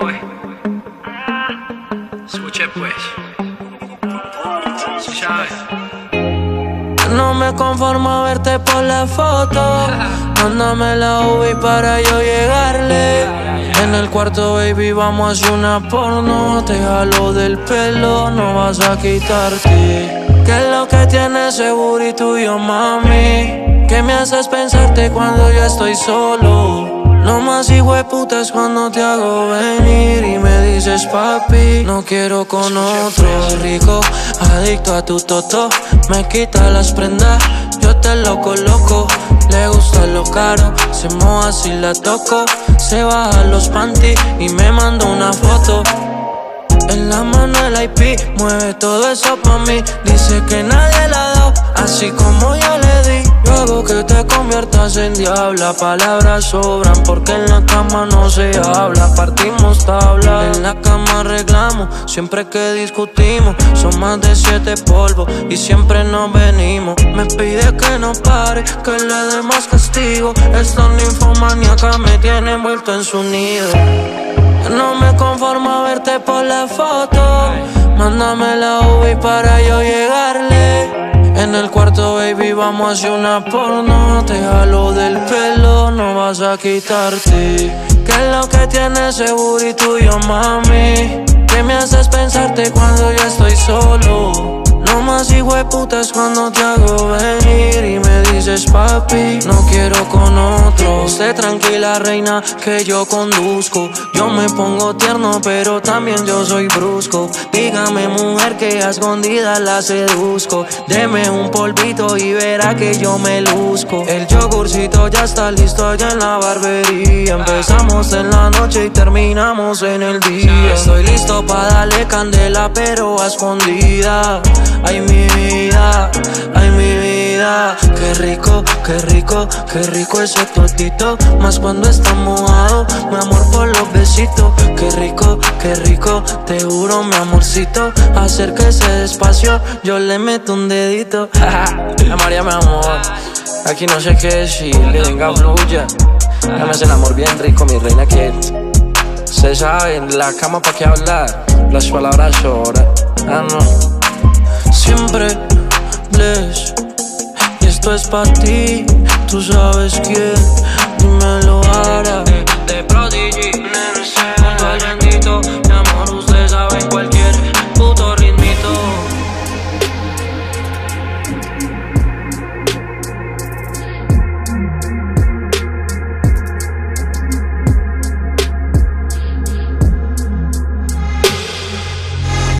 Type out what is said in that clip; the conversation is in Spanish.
Oye. Escuche pues. Sabes. No me conformo a verte por la foto. Mándame la UV para yo llegarle. En el cuarto, baby, vamos a hacer una porno. Te jalo del pelo, no vas a quitarte. ¿Qué es lo que tienes seguro y tuyo, mami? ¿Qué me haces pensarte cuando yo estoy solo? No más hijo de putas cuando te hago venir y me dices papi, no quiero con otro rico, adicto a tu toto, me quita las prendas, yo te lo coloco, le gusta lo caro, se moja si la toco, se baja los panties y me manda una foto. En la mano el IP, mueve todo eso pa' mí. Dice que nadie la da, así como yo le que te conviertas en diabla. Palabras sobran porque en la cama no se habla. Partimos tabla, en la cama arreglamos. Siempre que discutimos, son más de siete polvos y siempre nos venimos. Me pide que no pare, que le dé más castigo. Esta ninfomaníaca me tiene envuelto en su nido. No me conformo a verte por la foto. Mándame la UV para yo llegarle. Vamos a hacer una porno. Te jalo del pelo, no vas a quitarte. ¿Qué es lo que tienes seguro y tuyo, mami? ¿Qué me haces pensarte cuando yo estoy solo? Hijo de putas cuando te hago venir y me dices papi, no quiero con otro. Esté tranquila reina que yo conduzco. Yo me pongo tierno pero también yo soy brusco. Dígame mujer que a escondida la seduzco. Deme un polvito y verá que yo me luzco. El yogurcito ya está listo allá en la barbería. Empezamos en la noche y terminamos en el día. Estoy listo para darle candela pero a escondida. Ay mi vida, ay mi vida Qué rico, qué rico, qué rico ese totito Más cuando está mojado, mi amor por los besitos Qué rico, qué rico, te juro mi amorcito Acérquese despacio, yo le meto un dedito María mi amor, aquí no sé qué decirle, venga fluya Dame el amor bien rico, mi reina que Se sabe, en la cama pa' qué hablar, las palabras sobran, ah no. Siempre bless Y esto es pa' ti, tú sabes quién Dímelo